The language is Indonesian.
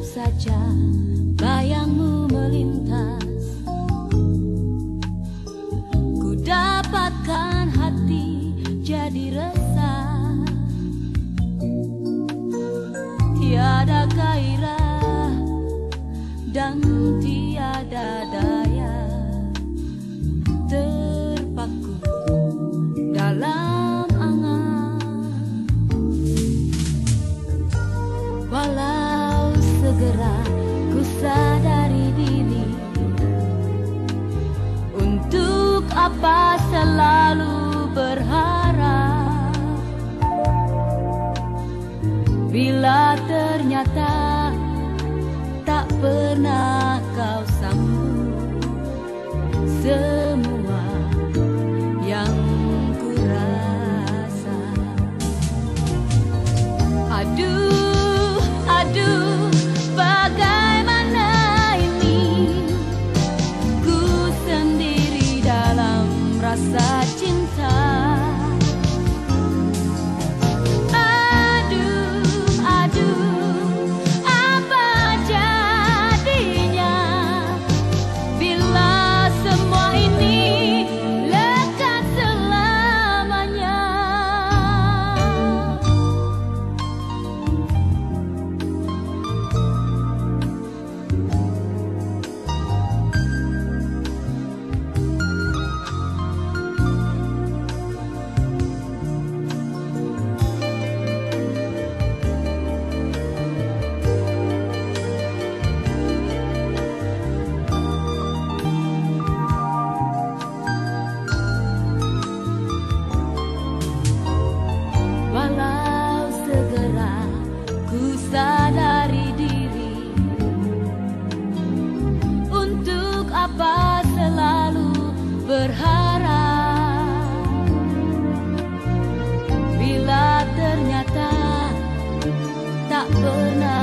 Saja bayangmu ternyata berharap. Bila ternyata tak pernah